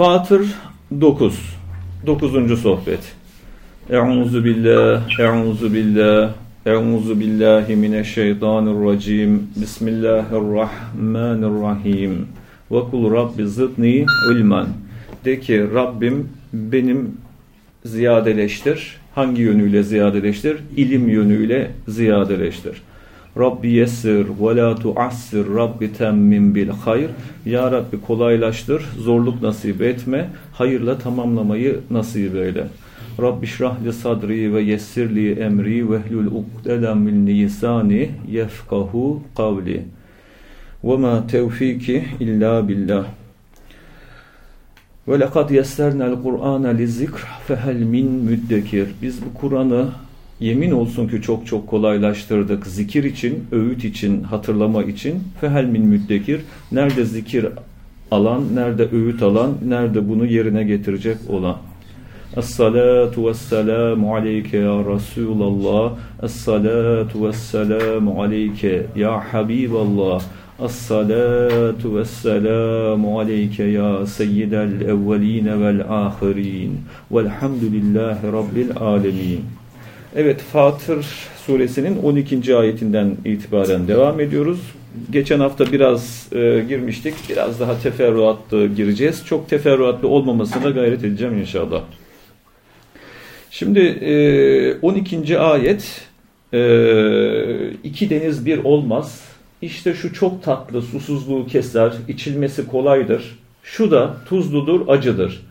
Fatır 9. 9. sohbet. Euzu billah, euzu billah, euzu billahi mineşşeytanirracim. Bismillahirrahmanirrahim. Ve kul rabbi zidni ilmen. De ki Rabbim benim ziyadeleştir. Hangi yönüyle ziyadeleştir? İlim yönüyle ziyadeleştir. Rabbi yessir ve la tuassir Rabbi temmin bil hayr. Ya Rabbi kolaylaştır, zorluk nasip etme, hayırla tamamlamayı nasip eyle. Rabbi şrahli sadri ve yessirli emri ve hlul ukdeden min lisani yefkahu kavli. Ve ma tevfiki illa billah. Ve lekad yessernel Kur'ana li zikr fehel min müddekir. Biz bu Kur'an'ı Yemin olsun ki çok çok kolaylaştırdık. Zikir için, öğüt için, hatırlama için. Fehel min müddekir. Nerede zikir alan, nerede öğüt alan, nerede bunu yerine getirecek olan. Es-salatu vesselamu aleyke ya Resulallah. Es-salatu vesselamu aleyke ya Habiballah. Es-salatu vesselamu aleyke ya seyyidel evveline vel ahirin. Velhamdülillahi rabbil alemin. Evet Fatır suresinin 12. ayetinden itibaren devam ediyoruz. Geçen hafta biraz e, girmiştik. Biraz daha teferruatlı gireceğiz. Çok teferruatlı olmamasına gayret edeceğim inşallah. Şimdi e, 12. ayet e, iki deniz bir olmaz. İşte şu çok tatlı susuzluğu keser, içilmesi kolaydır. Şu da tuzludur, acıdır.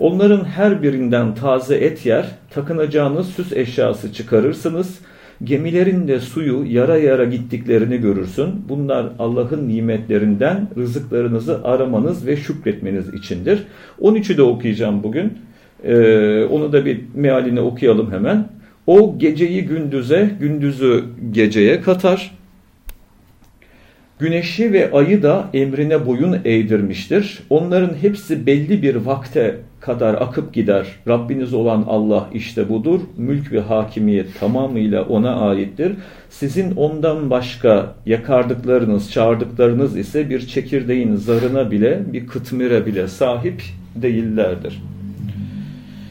Onların her birinden taze et yer, takınacağınız süs eşyası çıkarırsınız. Gemilerinde suyu yara yara gittiklerini görürsün. Bunlar Allah'ın nimetlerinden rızıklarınızı aramanız ve şükretmeniz içindir. 13'ü de okuyacağım bugün. Ee, onu da bir mealini okuyalım hemen. O geceyi gündüze, gündüzü geceye katar. Güneşi ve ayı da emrine boyun eğdirmiştir. Onların hepsi belli bir vakte kadar akıp gider. Rabbiniz olan Allah işte budur. Mülk ve hakimiyet tamamıyla ona aittir. Sizin ondan başka yakardıklarınız, çağırdıklarınız ise bir çekirdeğin zarına bile, bir kıtmire bile sahip değillerdir.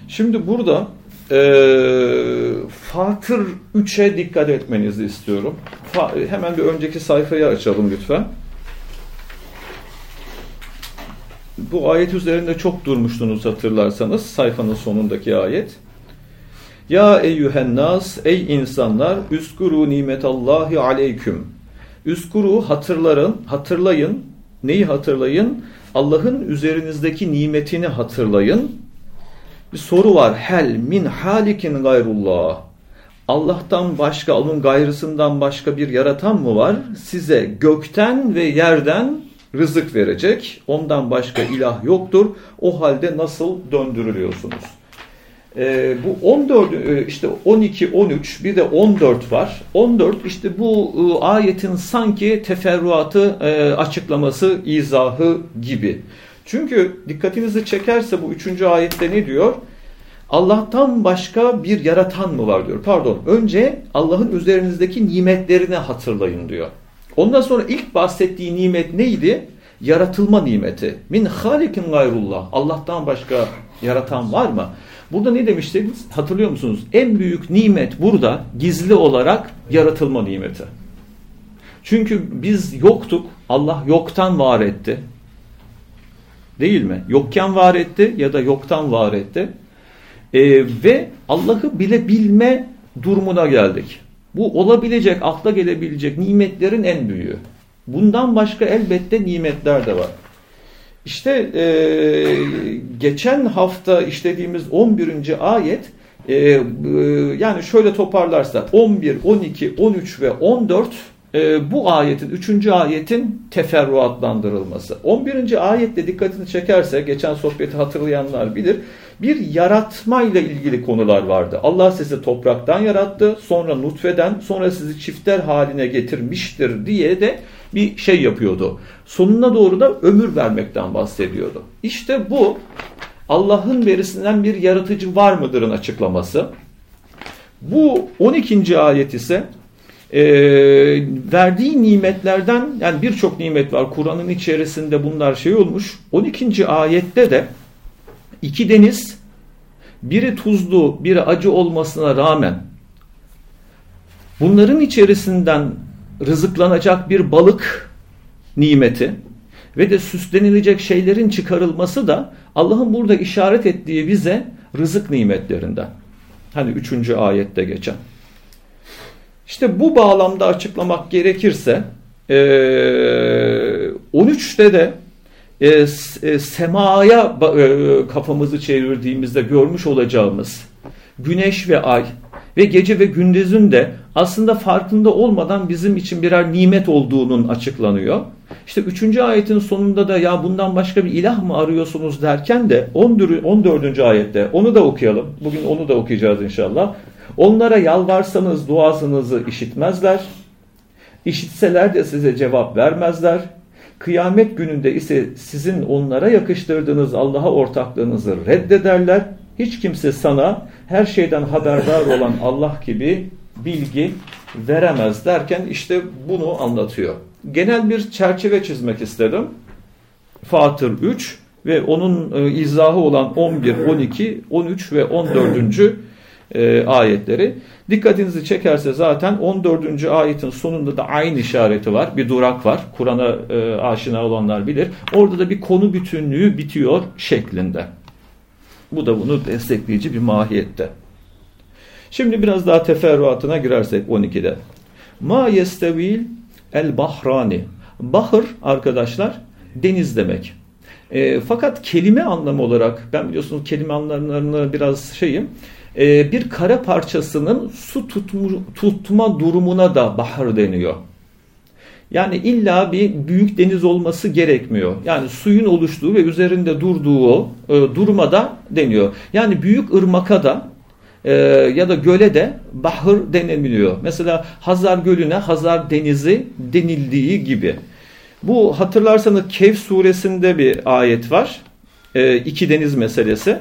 Şimdi burada e, Fatır 3'e dikkat etmenizi istiyorum. Fa hemen bir önceki sayfayı açalım lütfen. Bu ayet üzerinde çok durmuştunuz hatırlarsanız sayfanın sonundaki ayet. Ya eyyühen nas ey insanlar üskuru nimetallahi aleyküm. Üskuru hatırların, hatırlayın. Neyi hatırlayın? Allah'ın üzerinizdeki nimetini hatırlayın. Bir soru var. Hel min halikin gayrullah. Allah'tan başka, onun gayrısından başka bir yaratan mı var? Size gökten ve yerden rızık verecek. Ondan başka ilah yoktur. O halde nasıl döndürülüyorsunuz? Ee, bu 14 e, işte 12 13 bir de 14 var. 14 işte bu e, ayetin sanki teferruatı e, açıklaması izahı gibi. Çünkü dikkatinizi çekerse bu üçüncü ayette ne diyor? Allah'tan başka bir yaratan mı var diyor. Pardon. Önce Allah'ın üzerinizdeki nimetlerini hatırlayın diyor. Ondan sonra ilk bahsettiği nimet neydi? Yaratılma nimeti. Min halikin gayrullah. Allah'tan başka yaratan var mı? Burada ne demiştiniz? Hatırlıyor musunuz? En büyük nimet burada gizli olarak yaratılma nimeti. Çünkü biz yoktuk. Allah yoktan var etti. Değil mi? Yokken var etti ya da yoktan var etti. Ee, ve Allah'ı bile bilme durumuna geldik. Bu olabilecek, akla gelebilecek nimetlerin en büyüğü. Bundan başka elbette nimetler de var. İşte e, geçen hafta işlediğimiz 11. ayet e, e, yani şöyle toparlarsak 11, 12, 13 ve 14 e, bu ayetin, 3. ayetin teferruatlandırılması. 11. ayette dikkatini çekerse geçen sohbeti hatırlayanlar bilir bir yaratmayla ilgili konular vardı. Allah sizi topraktan yarattı, sonra nutfeden, sonra sizi çifter haline getirmiştir diye de bir şey yapıyordu. Sonuna doğru da ömür vermekten bahsediyordu. İşte bu Allah'ın verisinden bir yaratıcı var mıdırın açıklaması. Bu 12. ayet ise e, verdiği nimetlerden yani birçok nimet var Kur'an'ın içerisinde bunlar şey olmuş. 12. ayette de iki deniz, biri tuzlu, biri acı olmasına rağmen bunların içerisinden rızıklanacak bir balık nimeti ve de süslenilecek şeylerin çıkarılması da Allah'ın burada işaret ettiği bize rızık nimetlerinden. Hani üçüncü ayette geçen. İşte bu bağlamda açıklamak gerekirse 13'te de e, semaya kafamızı çevirdiğimizde görmüş olacağımız güneş ve ay ve gece ve gündüzün de aslında farkında olmadan bizim için birer nimet olduğunun açıklanıyor. İşte 3. ayetin sonunda da ya bundan başka bir ilah mı arıyorsunuz derken de 14. ayette onu da okuyalım. Bugün onu da okuyacağız inşallah. Onlara yalvarsanız duasınızı işitmezler. İşitseler de size cevap vermezler. Kıyamet gününde ise sizin onlara yakıştırdığınız Allah'a ortaklığınızı reddederler. Hiç kimse sana her şeyden haberdar olan Allah gibi bilgi veremez derken işte bunu anlatıyor. Genel bir çerçeve çizmek istedim. Fatır 3 ve onun e, izahı olan 11, 12, 13 ve 14. E, ayetleri. Dikkatinizi çekerse zaten 14. ayetin sonunda da aynı işareti var. Bir durak var. Kur'an'a e, aşina olanlar bilir. Orada da bir konu bütünlüğü bitiyor şeklinde. Bu da bunu destekleyici bir mahiyette. Şimdi biraz daha teferruatına girersek 12'de. Ma yestevil el bahrani. Bahır arkadaşlar deniz demek. E, fakat kelime anlamı olarak ben biliyorsunuz kelime anlamlarını biraz şeyim. E, bir kara parçasının su tutmu, tutma durumuna da bahar deniyor. Yani illa bir büyük deniz olması gerekmiyor. Yani suyun oluştuğu ve üzerinde durduğu e, durmada deniyor. Yani büyük ırmaka da e, ya da göle de bahır deniliyor. Mesela Hazar Gölü'ne Hazar Denizi denildiği gibi. Bu hatırlarsanız Kehf suresinde bir ayet var. E, iki deniz meselesi.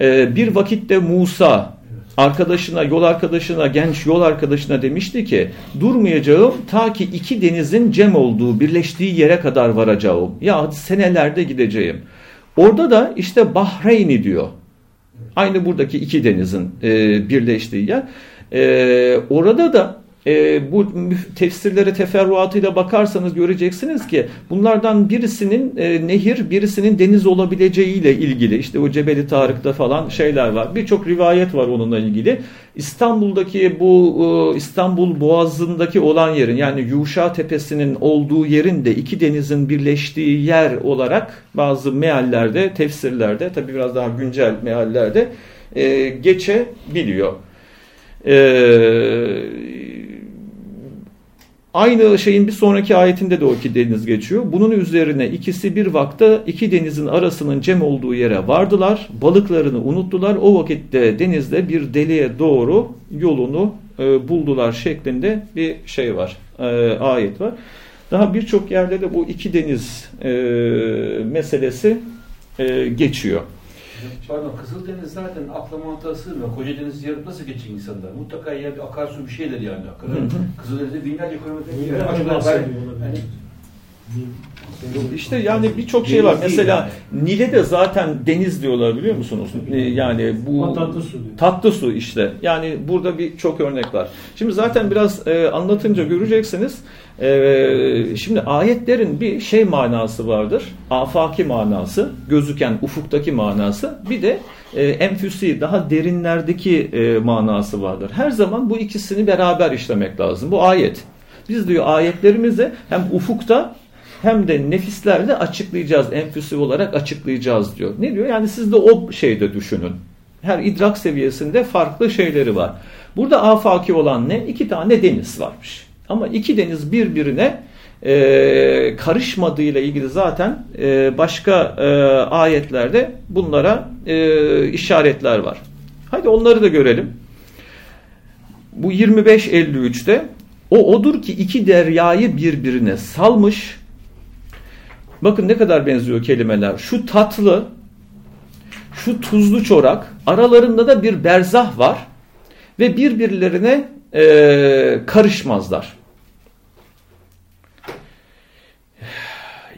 E, bir vakitte Musa arkadaşına, yol arkadaşına, genç yol arkadaşına demişti ki durmayacağım ta ki iki denizin cem olduğu, birleştiği yere kadar varacağım. Ya senelerde gideceğim. Orada da işte Bahreyni diyor. Aynı buradaki iki denizin e, birleştiği yer. E, orada da e, bu tefsirlere teferruatıyla bakarsanız göreceksiniz ki bunlardan birisinin e, nehir, birisinin deniz olabileceğiyle ilgili. işte o Cebeli Tarık'ta falan şeyler var. Birçok rivayet var onunla ilgili. İstanbul'daki bu e, İstanbul Boğazı'ndaki olan yerin yani Yuşa Tepesi'nin olduğu yerin de iki denizin birleştiği yer olarak bazı meallerde, tefsirlerde tabi biraz daha güncel meallerde e, geçebiliyor. Eee Aynı şeyin bir sonraki ayetinde de o iki deniz geçiyor. Bunun üzerine ikisi bir vakte iki denizin arasının cem olduğu yere vardılar. Balıklarını unuttular. O vakitte denizde bir deliğe doğru yolunu e, buldular şeklinde bir şey var. E, ayet var. Daha birçok yerde de bu iki deniz e, meselesi e, geçiyor. Pardon Kızıldeniz zaten akla mantığa sığmıyor. Koca deniz yarıp nasıl geçecek insanlar? Mutlaka ya bir akarsu bir şeyler yani. Kızıldeniz'de binlerce kilometre. Yani, işte yani birçok şey var. Mesela Nil'e de zaten deniz diyorlar biliyor musunuz? Yani bu tatlı su. Tatlı su işte. Yani burada bir çok örnek var. Şimdi zaten biraz e, anlatınca göreceksiniz. E, şimdi ayetlerin bir şey manası vardır. Afaki manası, gözüken ufuktaki manası. Bir de e, enfüsi daha derinlerdeki e, manası vardır. Her zaman bu ikisini beraber işlemek lazım. Bu ayet. Biz diyor ayetlerimizi hem ufukta hem de nefislerle açıklayacağız, enfüsi olarak açıklayacağız diyor. Ne diyor? Yani siz de o şeyde düşünün. Her idrak seviyesinde farklı şeyleri var. Burada afaki olan ne? İki tane deniz varmış. Ama iki deniz birbirine e, karışmadığıyla ilgili zaten e, başka e, ayetlerde bunlara e, işaretler var. Hadi onları da görelim. Bu 25.53'te o odur ki iki deryayı birbirine salmış Bakın ne kadar benziyor kelimeler. Şu tatlı, şu tuzlu çorak, aralarında da bir berzah var ve birbirlerine e, karışmazlar.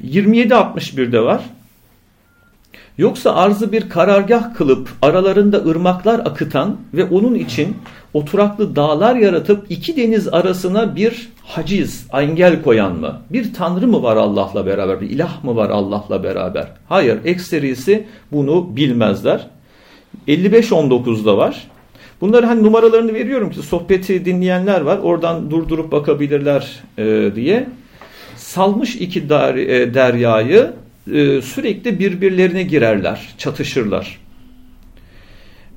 27.61'de var. Yoksa arzı bir karargah kılıp aralarında ırmaklar akıtan ve onun için oturaklı dağlar yaratıp iki deniz arasına bir haciz, engel koyan mı? Bir tanrı mı var Allah'la beraber? Bir ilah mı var Allah'la beraber? Hayır, ekserisi bunu bilmezler. 55-19'da var. Bunları hani numaralarını veriyorum ki sohbeti dinleyenler var. Oradan durdurup bakabilirler e, diye. Salmış iki der, e, deryayı e, sürekli birbirlerine girerler, çatışırlar.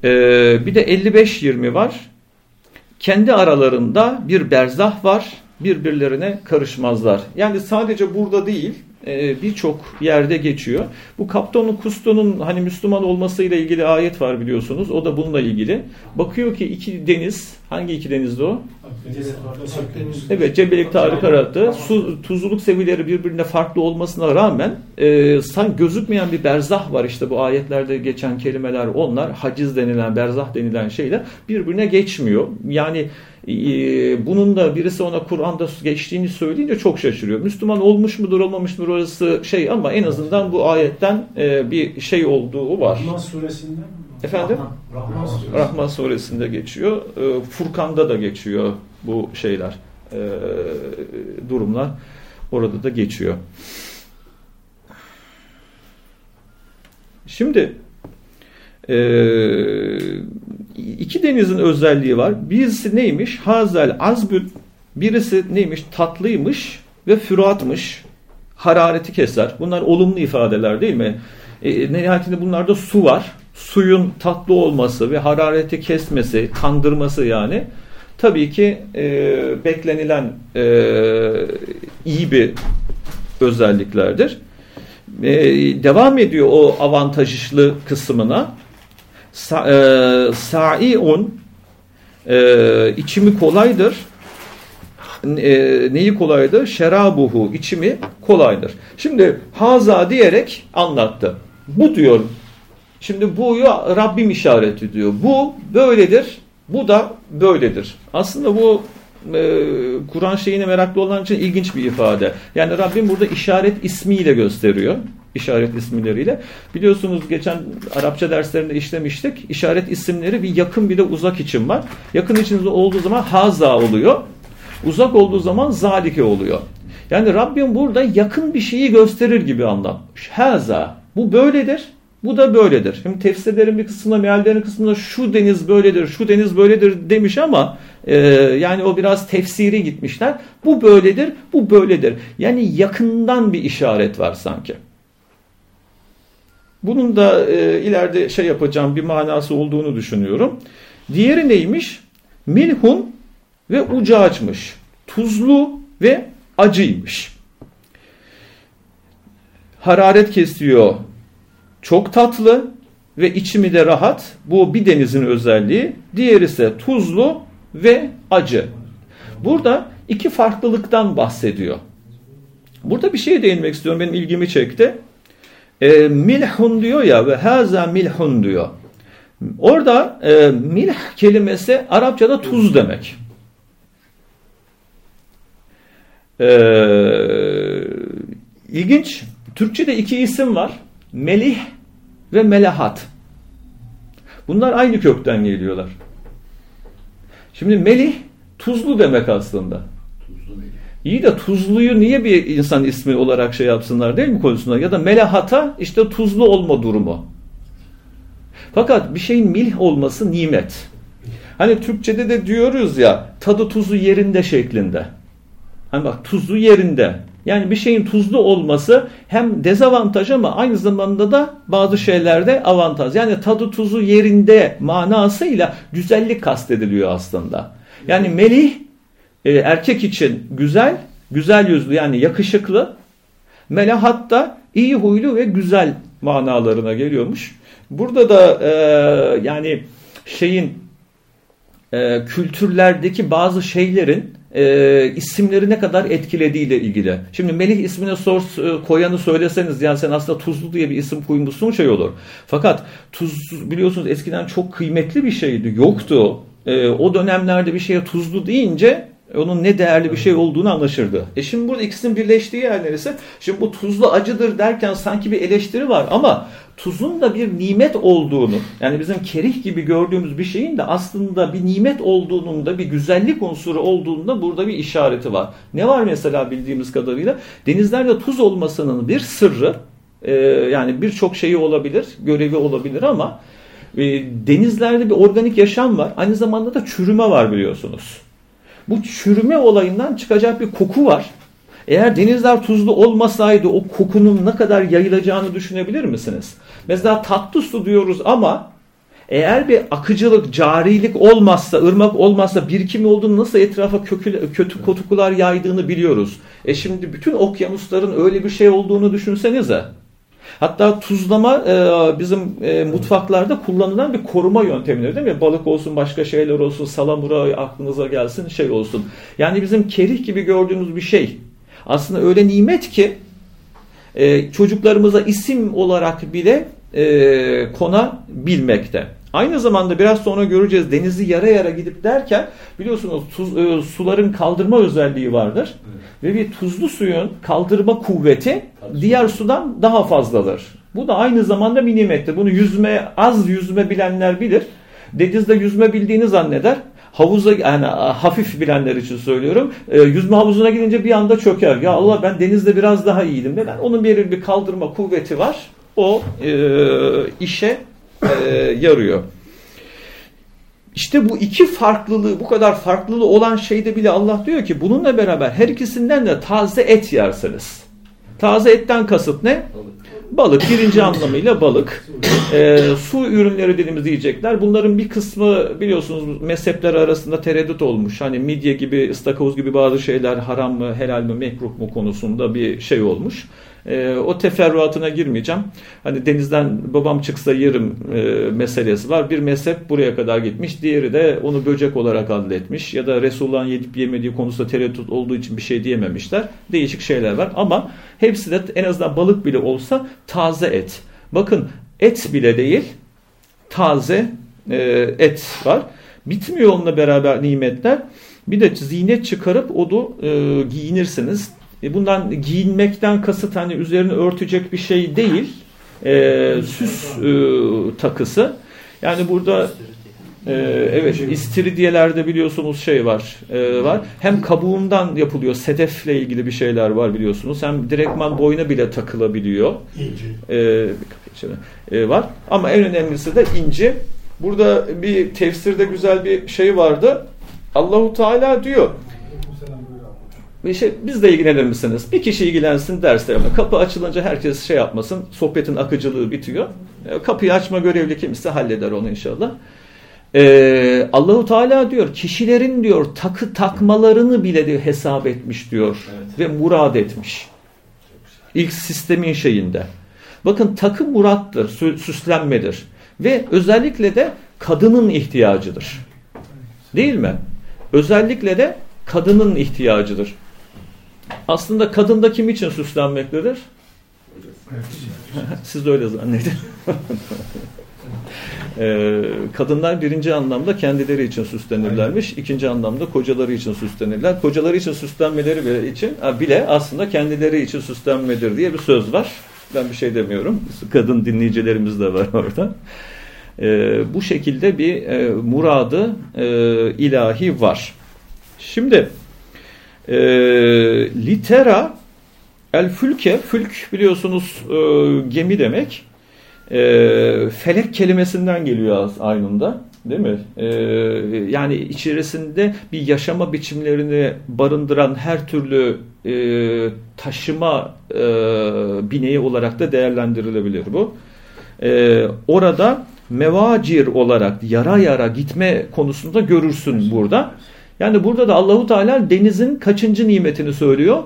E, bir de 55-20 var. Kendi aralarında bir berzah var, birbirlerine karışmazlar. Yani sadece burada değil, e, birçok yerde geçiyor. Bu Kapton'un Kusto'nun hani Müslüman olmasıyla ilgili ayet var biliyorsunuz. O da bununla ilgili. Bakıyor ki iki deniz, hangi iki denizdi o? Evet, Cebelik Tarık arattı. Su, tuzluluk seviyeleri birbirine farklı olmasına rağmen e, san gözükmeyen bir berzah var işte bu ayetlerde geçen kelimeler onlar. Haciz denilen, berzah denilen şeyler birbirine geçmiyor. Yani bunun da birisi ona Kur'an'da geçtiğini söyleyince çok şaşırıyor. Müslüman olmuş mudur olmamış mıdır orası şey ama en azından bu ayetten e, bir şey olduğu var. Rahman suresinde mi? Efendim? Rahman, suresi. Rahman suresinde geçiyor. E, Furkan'da da geçiyor bu şeyler, e, durumlar. Orada da geçiyor. Şimdi ee, iki denizin özelliği var. Birisi neymiş? Hazel azbül. Birisi neymiş? Tatlıymış ve füratmış. Harareti keser. Bunlar olumlu ifadeler değil mi? E, nihayetinde bunlarda su var. Suyun tatlı olması ve harareti kesmesi, kandırması yani. Tabii ki e, beklenilen e, iyi bir özelliklerdir. E, devam ediyor o avantajlı kısmına sa, e, sa'iun e, içimi kolaydır. E, neyi kolaydır? Şerabuhu içimi kolaydır. Şimdi haza diyerek anlattı. Bu diyor. Şimdi buyu Rabbim işaret ediyor. Bu böyledir. Bu da böyledir. Aslında bu e, Kur'an şeyine meraklı olan için ilginç bir ifade. Yani Rabbim burada işaret ismiyle gösteriyor işaret isimleriyle. Biliyorsunuz geçen Arapça derslerinde işlemiştik. İşaret isimleri bir yakın bir de uzak için var. Yakın için olduğu zaman haza oluyor. Uzak olduğu zaman zalike oluyor. Yani Rabbim burada yakın bir şeyi gösterir gibi anlatmış. Haza. Bu böyledir. Bu da böyledir. Şimdi tefsirlerin bir kısmında, meallerin kısmında şu deniz böyledir, şu deniz böyledir demiş ama e, yani o biraz tefsiri gitmişler. Bu böyledir, bu böyledir. Yani yakından bir işaret var sanki. Bunun da e, ileride şey yapacağım bir manası olduğunu düşünüyorum. Diğeri neymiş? Milhun ve ucacmış. Tuzlu ve acıymış. Hararet kesiyor. Çok tatlı ve içimi de rahat. Bu bir denizin özelliği. Diğeri ise tuzlu ve acı. Burada iki farklılıktan bahsediyor. Burada bir şey değinmek istiyorum. Benim ilgimi çekti e, milhun diyor ya ve haza milhun diyor. Orada e, milh kelimesi Arapçada tuz demek. E, ilginç. Türkçe'de iki isim var. Melih ve melahat. Bunlar aynı kökten geliyorlar. Şimdi melih tuzlu demek aslında. İyi de tuzluyu niye bir insan ismi olarak şey yapsınlar değil mi koysunlar? Ya da melahata işte tuzlu olma durumu. Fakat bir şeyin milh olması nimet. Hani Türkçede de diyoruz ya tadı tuzu yerinde şeklinde. Hani bak tuzu yerinde. Yani bir şeyin tuzlu olması hem dezavantaj ama aynı zamanda da bazı şeylerde avantaj. Yani tadı tuzu yerinde manasıyla güzellik kastediliyor aslında. Yani melih e, erkek için güzel, güzel yüzlü yani yakışıklı, melahat da iyi huylu ve güzel manalarına geliyormuş. Burada da e, yani şeyin e, kültürlerdeki bazı şeylerin e, isimleri ne kadar etkilediğiyle ilgili. Şimdi Melih ismine sor, e, koyanı söyleseniz yani sen aslında Tuzlu diye bir isim koymuşsun şey olur. Fakat tuz biliyorsunuz eskiden çok kıymetli bir şeydi. Yoktu. E, o dönemlerde bir şeye tuzlu deyince onun ne değerli bir şey olduğunu anlaşırdı. E şimdi burada ikisinin birleştiği yer neresi? Şimdi bu tuzlu acıdır derken sanki bir eleştiri var ama tuzun da bir nimet olduğunu yani bizim kerih gibi gördüğümüz bir şeyin de aslında bir nimet olduğunun da bir güzellik unsuru olduğunda burada bir işareti var. Ne var mesela bildiğimiz kadarıyla? Denizlerde tuz olmasının bir sırrı e, yani birçok şeyi olabilir, görevi olabilir ama e, denizlerde bir organik yaşam var. Aynı zamanda da çürüme var biliyorsunuz. Bu çürüme olayından çıkacak bir koku var. Eğer denizler tuzlu olmasaydı o kokunun ne kadar yayılacağını düşünebilir misiniz? Mesela tatlı su diyoruz ama eğer bir akıcılık, carilik olmazsa, ırmak olmazsa, birikim olduğunu nasıl etrafa kötü kokular yaydığını biliyoruz. E şimdi bütün okyanusların öyle bir şey olduğunu düşünsenize. Hatta tuzlama e, bizim e, mutfaklarda kullanılan bir koruma yöntemidir değil mi? Balık olsun, başka şeyler olsun, salamura aklınıza gelsin, şey olsun. Yani bizim kerih gibi gördüğümüz bir şey. Aslında öyle nimet ki e, çocuklarımıza isim olarak bile e, konabilmekte. Aynı zamanda biraz sonra göreceğiz denizi yara yara gidip derken biliyorsunuz tuz, e, suların kaldırma özelliği vardır. Evet. Ve bir tuzlu suyun kaldırma kuvveti diğer sudan daha fazladır. Bu da aynı zamanda bir nimettir. Bunu yüzme az yüzme bilenler bilir. Denizde yüzme bildiğini zanneder. Havuza yani hafif bilenler için söylüyorum. E, yüzme havuzuna gidince bir anda çöker. Ya Allah ben denizde biraz daha iyiydim. Neden? Onun bir bir kaldırma kuvveti var. O e, işe e, yarıyor. İşte bu iki farklılığı, bu kadar farklılığı olan şeyde bile Allah diyor ki bununla beraber her ikisinden de taze et yersiniz. Taze etten kasıt ne? Balık. Birinci anlamıyla balık. E, su ürünleri dediğimiz yiyecekler. Bunların bir kısmı biliyorsunuz mezhepler arasında tereddüt olmuş. Hani midye gibi, ıstakoz gibi bazı şeyler haram mı, helal mi, mekruh mu konusunda bir şey olmuş. E, o teferruatına girmeyeceğim. Hani denizden babam çıksa yerim e, meselesi var. Bir mezhep buraya kadar gitmiş. Diğeri de onu böcek olarak adletmiş. Ya da Resulullah'ın yedip yemediği konusunda tereddüt olduğu için bir şey diyememişler. Değişik şeyler var. Ama hepsi de en azından balık bile olsa taze et. Bakın et bile değil taze e, et var. Bitmiyor onunla beraber nimetler. Bir de zinet çıkarıp onu e, giyinirsiniz. E, bundan giyinmekten kasıt hani üzerini örtecek bir şey değil. E, süs e, takısı. Yani burada e, evet istiridyelerde biliyorsunuz şey var. E, var. Hem kabuğundan yapılıyor. Sedefle ilgili bir şeyler var biliyorsunuz. Hem direktman boyuna bile takılabiliyor. E, e, var. Ama en önemlisi de inci. Burada bir tefsirde güzel bir şey vardı. Allahu Teala diyor ve şey, bizle ilgilenir misiniz? Bir kişi ilgilensin derslerime. Kapı açılınca herkes şey yapmasın. Sohbetin akıcılığı bitiyor. E, kapıyı açma görevli kimse halleder onu inşallah. Ee, Allahu Teala diyor kişilerin diyor takı takmalarını bile diyor, hesap etmiş diyor evet. ve murad etmiş. İlk sistemin şeyinde. Bakın takı murattır, süslenmedir ve özellikle de kadının ihtiyacıdır. Değil mi? Özellikle de kadının ihtiyacıdır. Aslında kadın da kim için süslenmektedir? Siz de öyle zannedin. ee, kadınlar birinci anlamda kendileri için süslenirlermiş. ikinci anlamda kocaları için süslenirler. Kocaları için süslenmeleri bile için bile aslında kendileri için süslenmedir diye bir söz var. Ben bir şey demiyorum. Kadın dinleyicilerimiz de var orada. Ee, bu şekilde bir e, muradı e, ilahi var. Şimdi e, litera el fülke, fülk biliyorsunuz e, gemi demek. E, felek kelimesinden geliyor aynında. Değil mi? Ee, yani içerisinde bir yaşama biçimlerini barındıran her türlü e, taşıma e, bineği olarak da değerlendirilebilir bu. E, orada mevacir olarak yara yara gitme konusunda görürsün burada. Yani burada da Allahu Teala denizin kaçıncı nimetini söylüyor?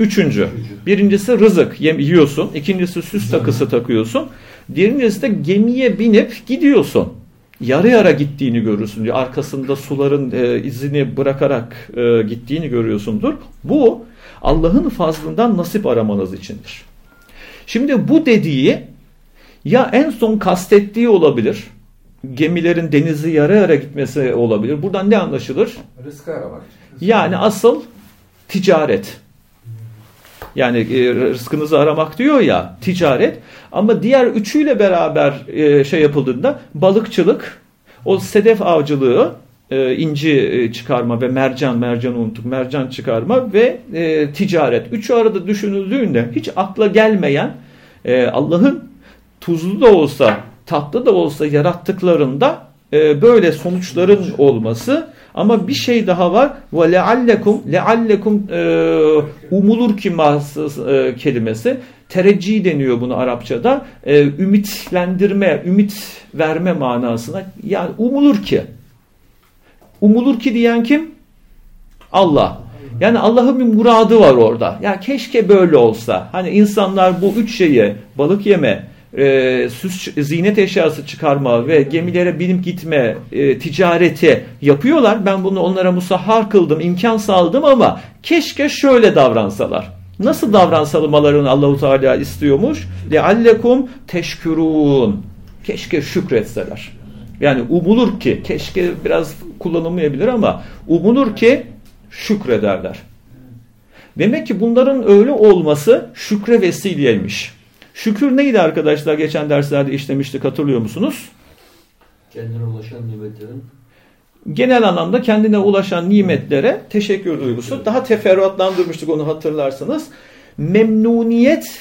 Üçüncü. Birincisi rızık yiyorsun. İkincisi süs takısı takıyorsun. Diğerincisi de gemiye binip gidiyorsun. Yarı yara gittiğini görürsün. Arkasında suların e, izini bırakarak e, gittiğini görüyorsundur. Bu Allah'ın fazlından nasip aramanız içindir. Şimdi bu dediği ya en son kastettiği olabilir gemilerin denizi yara yara gitmesi olabilir. Buradan ne anlaşılır? Rızkı aramak. Yani asıl ticaret. Yani e, rızkınızı aramak diyor ya ticaret. Ama diğer üçüyle beraber e, şey yapıldığında balıkçılık, o sedef avcılığı, e, inci çıkarma ve mercan, mercan unuttuk, mercan çıkarma ve e, ticaret. Üçü arada düşünüldüğünde hiç akla gelmeyen e, Allah'ın tuzlu da olsa, tatlı da olsa yarattıklarında e, böyle sonuçların olması ama bir şey daha var. Ve leallekum leallekum umulur ki e, kelimesi tereccih deniyor bunu Arapçada. E, ümitlendirme, ümit verme manasına. Yani umulur ki. Umulur ki diyen kim? Allah. Yani Allah'ın bir muradı var orada. Ya keşke böyle olsa. Hani insanlar bu üç şeyi balık yeme, e, süs, zinet eşyası çıkarma ve gemilere binip gitme e, ticareti yapıyorlar. Ben bunu onlara musahhar kıldım, imkan sağladım ama keşke şöyle davransalar. Nasıl davransalmalarını Allahu Teala istiyormuş? Leallekum teşkurun. Keşke şükretseler. Yani umulur ki, keşke biraz kullanılmayabilir ama umulur ki şükrederler. Demek ki bunların öyle olması şükre vesileymiş. Şükür neydi arkadaşlar? Geçen derslerde işlemiştik hatırlıyor musunuz? Kendine ulaşan nimetlerin Genel anlamda kendine ulaşan nimetlere teşekkür duygusu. Daha teferruatlandırmıştık onu hatırlarsanız. Memnuniyet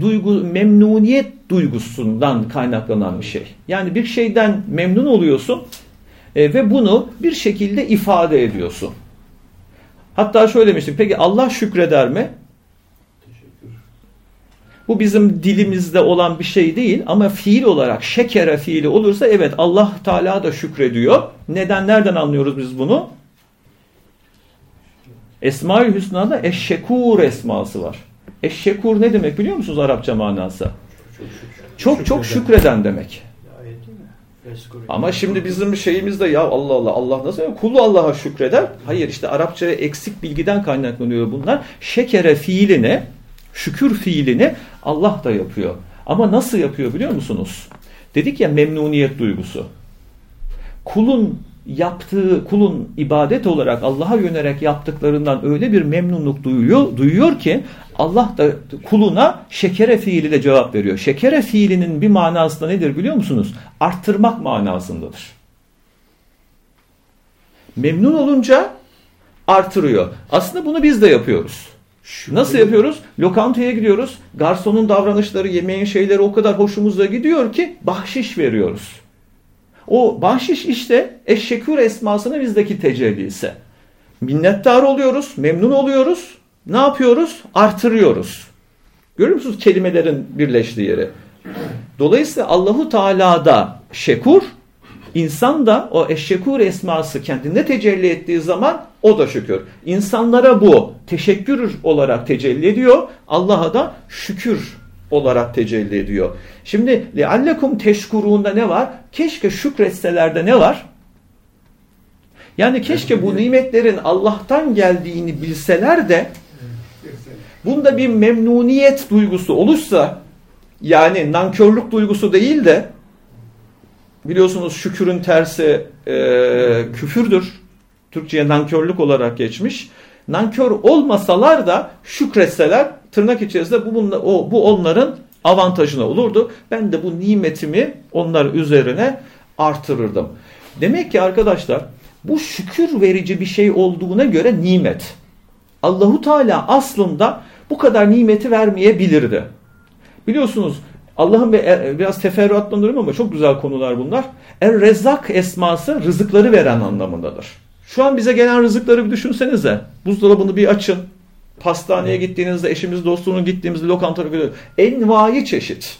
duygu memnuniyet duygusundan kaynaklanan bir şey. Yani bir şeyden memnun oluyorsun e, ve bunu bir şekilde ifade ediyorsun. Hatta şöyle demiştik. Peki Allah şükreder mi? Bu bizim dilimizde olan bir şey değil ama fiil olarak şekere fiili olursa evet Allah Teala da şükrediyor. Neden nereden anlıyoruz biz bunu? Esma-ül Hüsna'da eşşekur esması var. Eşşekur ne demek biliyor musunuz Arapça manası? Çok. Çok şükreden demek. Ama şimdi bizim şeyimizde ya Allah Allah Allah nasıl kulu Allah'a şükreder? Hayır işte Arapçaya eksik bilgiden kaynaklanıyor bunlar. Şekere fiilini, şükür fiilini Allah da yapıyor. Ama nasıl yapıyor biliyor musunuz? Dedik ya memnuniyet duygusu. Kulun yaptığı, kulun ibadet olarak Allah'a yönerek yaptıklarından öyle bir memnunluk duyuyor, duyuyor ki Allah da kuluna şekere fiiliyle cevap veriyor. Şekere fiilinin bir manası nedir biliyor musunuz? Arttırmak manasındadır. Memnun olunca artırıyor. Aslında bunu biz de yapıyoruz. Nasıl yapıyoruz? Lokantaya gidiyoruz. Garsonun davranışları, yemeğin şeyleri o kadar hoşumuza gidiyor ki bahşiş veriyoruz. O bahşiş işte eşşekür esmasının bizdeki tecellisi. Minnettar oluyoruz, memnun oluyoruz. Ne yapıyoruz? Artırıyoruz. Görüyor musunuz kelimelerin birleştiği yeri? Dolayısıyla Allahu Teala'da şekur, insan da o eşşekur esması kendinde tecelli ettiği zaman o da şükür. İnsanlara bu teşekkür olarak tecelli ediyor. Allah'a da şükür olarak tecelli ediyor. Şimdi leallekum teşkurunda ne var? Keşke şükretselerde ne var? Yani keşke bu nimetlerin Allah'tan geldiğini bilseler de bunda bir memnuniyet duygusu olursa yani nankörlük duygusu değil de biliyorsunuz şükürün tersi e, küfürdür. Türkçe'ye nankörlük olarak geçmiş. Nankör olmasalar da şükretseler tırnak içerisinde bu, bunla, o, bu onların avantajına olurdu. Ben de bu nimetimi onlar üzerine artırırdım. Demek ki arkadaşlar bu şükür verici bir şey olduğuna göre nimet. Allahu Teala aslında bu kadar nimeti vermeyebilirdi. Biliyorsunuz Allah'ın biraz teferruatlandırıyorum ama çok güzel konular bunlar. Er Rezzak esması rızıkları veren anlamındadır. Şu an bize gelen rızıkları bir düşünsenize. Buzdolabını bir açın. Pastaneye gittiğinizde, eşimiz dostluğunu gittiğimizde lokantaya gidiyor. Envai çeşit.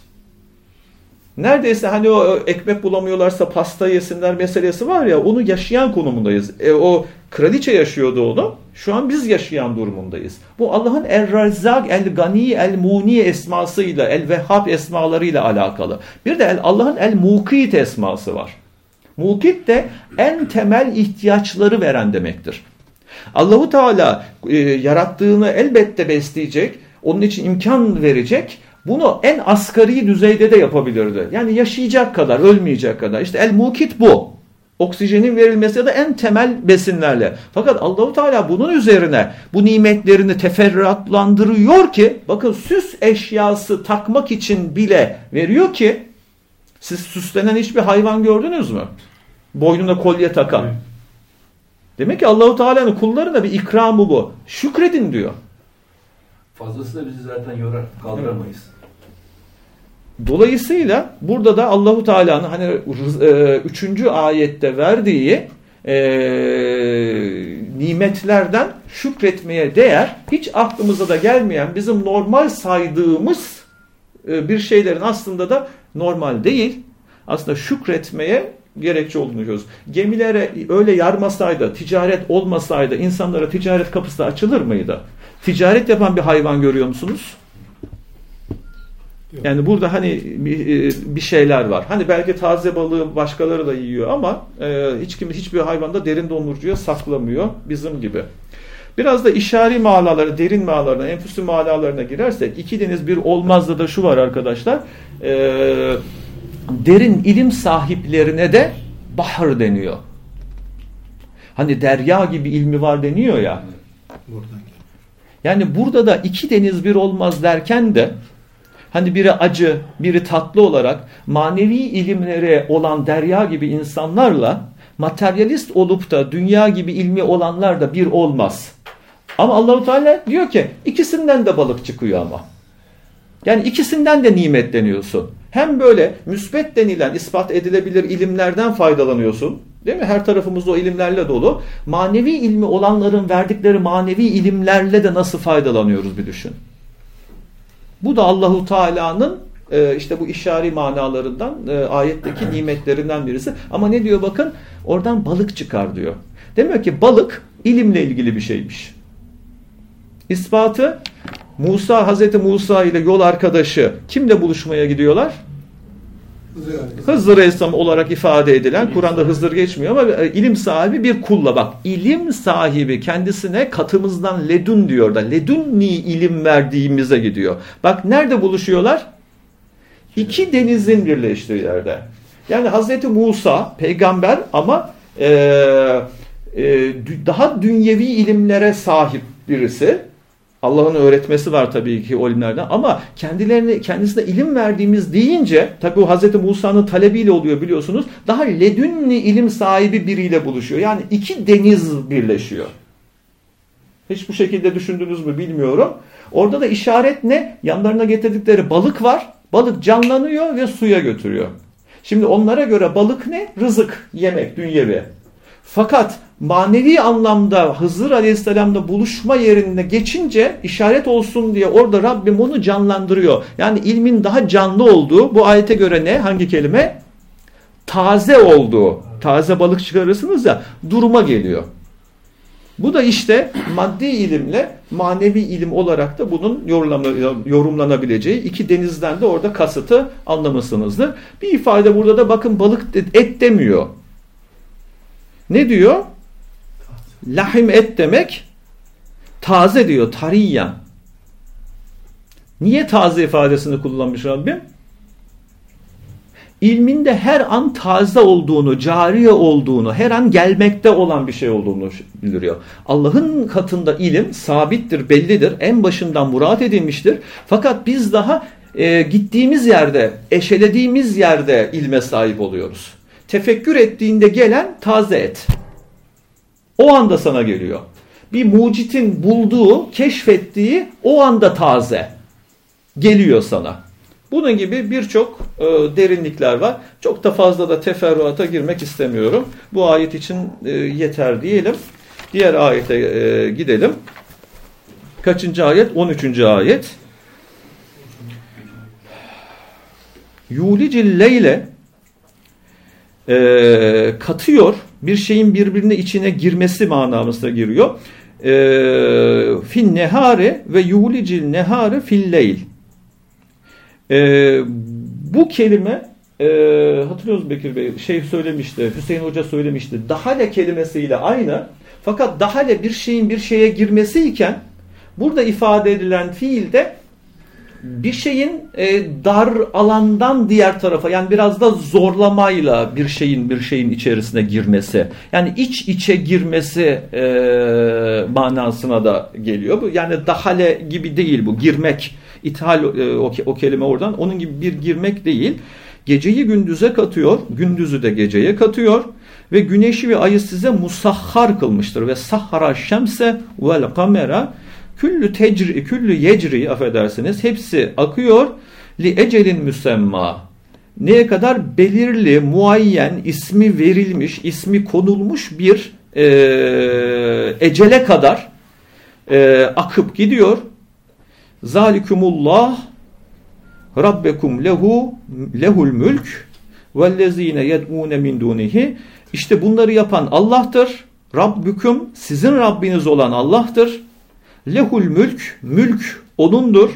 Neredeyse hani o ekmek bulamıyorlarsa pasta yesinler meselesi var ya onu yaşayan konumundayız. E, o kraliçe yaşıyordu onu. Şu an biz yaşayan durumundayız. Bu Allah'ın El-Razzak, El-Gani, El-Muni esmasıyla, El-Vehhab esmalarıyla alakalı. Bir de Allah'ın El-Mukit esması var. Mukit de en temel ihtiyaçları veren demektir. Allahu Teala e, yarattığını elbette besleyecek, onun için imkan verecek Bunu en asgari düzeyde de yapabilirdi. Yani yaşayacak kadar, ölmeyecek kadar. İşte el mukit bu. Oksijenin verilmesi ya da en temel besinlerle. Fakat Allahu Teala bunun üzerine bu nimetlerini teferruatlandırıyor ki bakın süs eşyası takmak için bile veriyor ki siz süslenen hiçbir hayvan gördünüz mü? Boynuna kolye takan. Demek ki Allahu Teala'nın kullarına bir ikramı bu. Şükredin diyor. Fazlası da bizi zaten yorar. Kaldıramayız. Dolayısıyla burada da Allahu Teala'nın hani e, üçüncü ayette verdiği e, nimetlerden şükretmeye değer hiç aklımıza da gelmeyen bizim normal saydığımız e, bir şeylerin aslında da normal değil. Aslında şükretmeye gerekçe olduğunu görüyoruz. Gemilere öyle yarmasaydı, ticaret olmasaydı insanlara ticaret kapısı açılır mıydı? Ticaret yapan bir hayvan görüyor musunuz? Yani burada hani bir şeyler var. Hani belki taze balığı başkaları da yiyor ama e, hiç kim hiçbir hayvanda derin dondurucuya saklamıyor bizim gibi. Biraz da işari mağaraları, derin mağaralarına, enfüsü mağaralarına girersek iki deniz bir olmazda da şu var arkadaşlar. E, derin ilim sahiplerine de bahar deniyor. Hani derya gibi ilmi var deniyor ya. Yani burada da iki deniz bir olmaz derken de hani biri acı, biri tatlı olarak manevi ilimlere olan derya gibi insanlarla materyalist olup da dünya gibi ilmi olanlar da bir olmaz. Ama Allahu Teala diyor ki ikisinden de balık çıkıyor ama. Yani ikisinden de nimetleniyorsun. Hem böyle müsbet denilen ispat edilebilir ilimlerden faydalanıyorsun. Değil mi? Her tarafımız o ilimlerle dolu. Manevi ilmi olanların verdikleri manevi ilimlerle de nasıl faydalanıyoruz bir düşün. Bu da Allahu Teala'nın e, işte bu işari manalarından e, ayetteki nimetlerinden birisi. Ama ne diyor bakın? Oradan balık çıkar diyor. Demek ki balık ilimle ilgili bir şeymiş. İspatı Musa Hazreti Musa ile yol arkadaşı kimle buluşmaya gidiyorlar? Hızır Aleyhisselam olarak ifade edilen Kur'an'da Hızır geçmiyor ama e, ilim sahibi bir kulla bak ilim sahibi kendisine katımızdan ledun diyor da ledunni ilim verdiğimize gidiyor. Bak nerede buluşuyorlar? İki denizin birleştiği yerde. Yani Hazreti Musa peygamber ama e, e, daha dünyevi ilimlere sahip birisi Allah'ın öğretmesi var tabii ki o ilimlerden ama kendilerini kendisine ilim verdiğimiz deyince tabii o Hazreti Musa'nın talebiyle oluyor biliyorsunuz. Daha ledünni ilim sahibi biriyle buluşuyor. Yani iki deniz birleşiyor. Hiç bu şekilde düşündünüz mü bilmiyorum. Orada da işaret ne? Yanlarına getirdikleri balık var. Balık canlanıyor ve suya götürüyor. Şimdi onlara göre balık ne? Rızık, yemek, dünyevi. Fakat manevi anlamda Hızır Aleyhisselam'la buluşma yerine geçince işaret olsun diye orada Rabbim onu canlandırıyor. Yani ilmin daha canlı olduğu bu ayete göre ne? Hangi kelime? Taze olduğu. Taze balık çıkarırsınız ya duruma geliyor. Bu da işte maddi ilimle manevi ilim olarak da bunun yorumlanabileceği iki denizden de orada kasıtı anlamışsınızdır. Bir ifade burada da bakın balık et demiyor. Ne diyor? Lahim et demek taze diyor. Tariyan. Niye taze ifadesini kullanmış Rabbim? İlminde her an taze olduğunu, cariye olduğunu, her an gelmekte olan bir şey olduğunu bildiriyor. Allah'ın katında ilim sabittir, bellidir. En başından murat edilmiştir. Fakat biz daha e, gittiğimiz yerde, eşelediğimiz yerde ilme sahip oluyoruz. Tefekkür ettiğinde gelen taze et. O anda sana geliyor. Bir mucitin bulduğu, keşfettiği o anda taze geliyor sana. Bunun gibi birçok e, derinlikler var. Çok da fazla da teferruata girmek istemiyorum. Bu ayet için e, yeter diyelim. Diğer ayete e, gidelim. Kaçıncı ayet? 13. ayet. Yulicil e, katıyor bir şeyin birbirine içine girmesi manasına giriyor. E, fin nehare ve yulicil nehare fil leyl. E, bu kelime e, hatırlıyoruz Bekir Bey şey söylemişti Hüseyin Hoca söylemişti dahale kelimesiyle aynı fakat dahale bir şeyin bir şeye girmesi iken burada ifade edilen fiil de bir şeyin e, dar alandan diğer tarafa yani biraz da zorlamayla bir şeyin bir şeyin içerisine girmesi. Yani iç içe girmesi e, manasına da geliyor bu. Yani dahale gibi değil bu. Girmek ithal e, o, o kelime oradan. Onun gibi bir girmek değil. Geceyi gündüze katıyor gündüzü de geceye katıyor. Ve güneşi ve ayı size musahhar kılmıştır. Ve sahhara şemse vel kamera küllü tecri, küllü yecri affedersiniz hepsi akıyor li ecelin müsemma neye kadar belirli, muayyen, ismi verilmiş, ismi konulmuş bir e, ecele kadar e, akıp gidiyor. Zalikumullah Rabbekum lehu lehul mülk vellezine yed'une min dunihi işte bunları yapan Allah'tır. Rabbüküm sizin Rabbiniz olan Allah'tır. Lehul mülk, mülk O'nundur.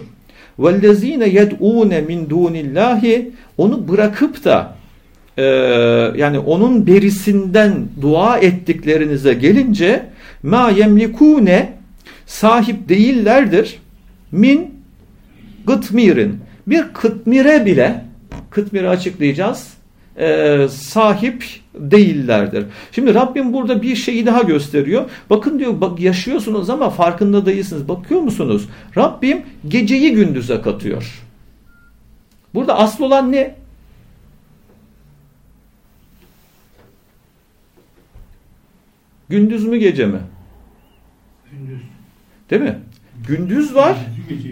Vellezine yed'une min dunillahi onu bırakıp da e, yani onun berisinden dua ettiklerinize gelince ma yemlikune sahip değillerdir. Min gıtmirin. Bir kıtmire bile kıtmiri açıklayacağız e, sahip değillerdir. Şimdi Rabbim burada bir şeyi daha gösteriyor. Bakın diyor bak yaşıyorsunuz ama farkında değilsiniz. Bakıyor musunuz? Rabbim geceyi gündüze katıyor. Burada asıl olan ne? Gündüz mü gece mi? Gündüz. Değil mi? Gündüz var,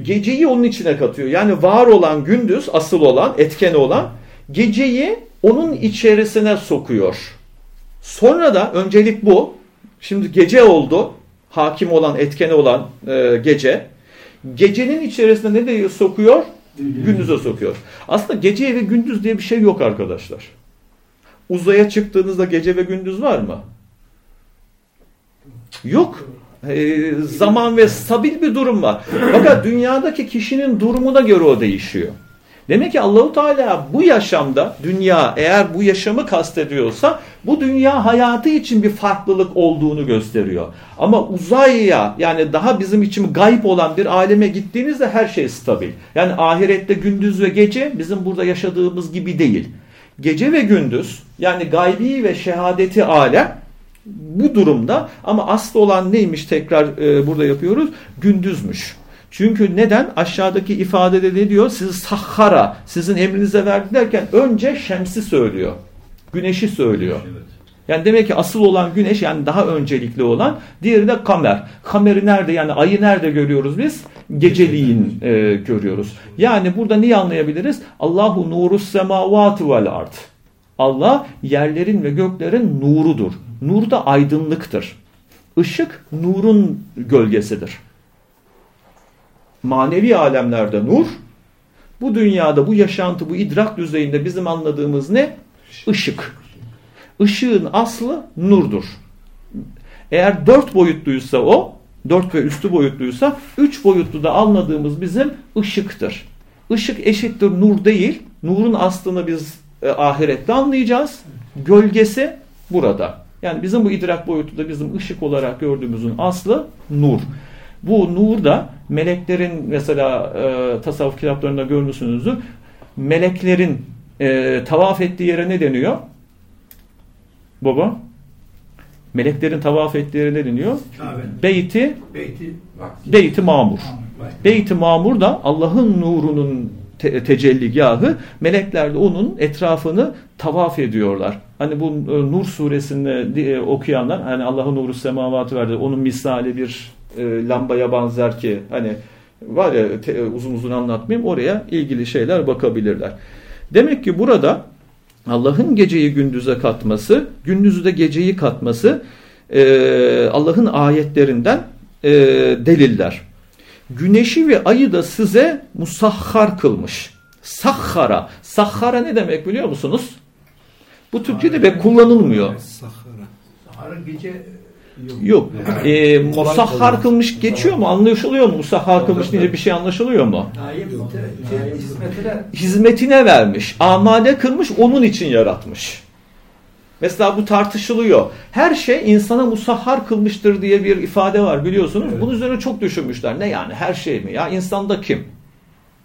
geceyi onun içine katıyor. Yani var olan gündüz, asıl olan, etkeni olan, geceyi onun içerisine sokuyor. Sonra da öncelik bu. Şimdi gece oldu. Hakim olan, etkeni olan e, gece. Gecenin içerisine ne diye sokuyor? Gündüze sokuyor. Aslında gece ve gündüz diye bir şey yok arkadaşlar. Uzaya çıktığınızda gece ve gündüz var mı? Yok. E, zaman ve stabil bir durum var. Fakat dünyadaki kişinin durumuna göre o değişiyor. Demek ki Allahu Teala bu yaşamda dünya eğer bu yaşamı kastediyorsa bu dünya hayatı için bir farklılık olduğunu gösteriyor. Ama uzaya yani daha bizim için gayb olan bir aleme gittiğinizde her şey stabil. Yani ahirette gündüz ve gece bizim burada yaşadığımız gibi değil. Gece ve gündüz yani gaybi ve şehadeti alem bu durumda ama aslı olan neymiş tekrar e, burada yapıyoruz? Gündüzmüş. Çünkü neden? Aşağıdaki ifadede ne diyor? Sizi sahhara, sizin emrinize verdi derken önce şemsi söylüyor. Güneşi söylüyor. Yani demek ki asıl olan güneş yani daha öncelikli olan. Diğeri de kamer. Kameri nerede yani ayı nerede görüyoruz biz? Geceliğin e, görüyoruz. Yani burada neyi anlayabiliriz? Allahu nurus semavati vel ard. Allah yerlerin ve göklerin nurudur. Nur da aydınlıktır. Işık nurun gölgesidir manevi alemlerde nur, bu dünyada bu yaşantı, bu idrak düzeyinde bizim anladığımız ne? Işık. Işığın aslı nurdur. Eğer dört boyutluysa o, dört ve üstü boyutluysa, üç boyutlu da anladığımız bizim ışıktır. Işık eşittir nur değil. Nurun aslını biz e, ahirette anlayacağız. Gölgesi burada. Yani bizim bu idrak boyutu da bizim ışık olarak gördüğümüzün aslı nur. Bu nur da meleklerin mesela e, tasavvuf kitaplarında görmüşsünüzdür. Meleklerin e, tavaf ettiği yere ne deniyor? Baba? Meleklerin tavaf ettiği yere ne deniyor? Beyti Beyti, Beyti Mamur. Beyti Mamur da Allah'ın nurunun te tecelligahı. Melekler de onun etrafını tavaf ediyorlar. Hani bu e, Nur suresinde e, okuyanlar hani Allah'ın nuru semavatı verdi. Onun misali bir e, lambaya benzer ki hani var ya te, uzun uzun anlatmayayım oraya ilgili şeyler bakabilirler. Demek ki burada Allah'ın geceyi gündüze katması, gündüzü de geceyi katması e, Allah'ın ayetlerinden e, deliller. Güneşi ve ayı da size musahhar kılmış. Sahhara. Sahhara ne demek biliyor musunuz? Bu Türkçe'de pek kullanılmıyor. Sahhara. Sahhara gece Yok. E, musahhar kılmış geçiyor mu? Anlaşılıyor mu? Musahhar kılmış deyince bir şey anlaşılıyor mu? Hizmetine, hizmetine vermiş. Amade kılmış, onun için yaratmış. Mesela bu tartışılıyor. Her şey insana musahhar kılmıştır diye bir ifade var biliyorsunuz. Evet. Bunun üzerine çok düşünmüşler. Ne yani her şey mi? Ya insanda kim?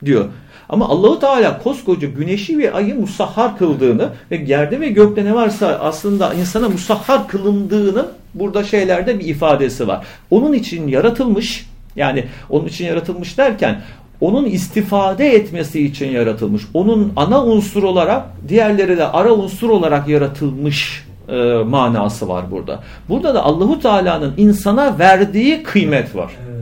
diyor. Ama Allahu Teala koskoca güneşi ve ayı musahhar kıldığını ve yerde ve gökte ne varsa aslında insana musahhar kılındığının burada şeylerde bir ifadesi var. Onun için yaratılmış yani onun için yaratılmış derken onun istifade etmesi için yaratılmış. Onun ana unsur olarak diğerleri de ara unsur olarak yaratılmış e, manası var burada. Burada da Allahu Teala'nın insana verdiği kıymet var. Evet.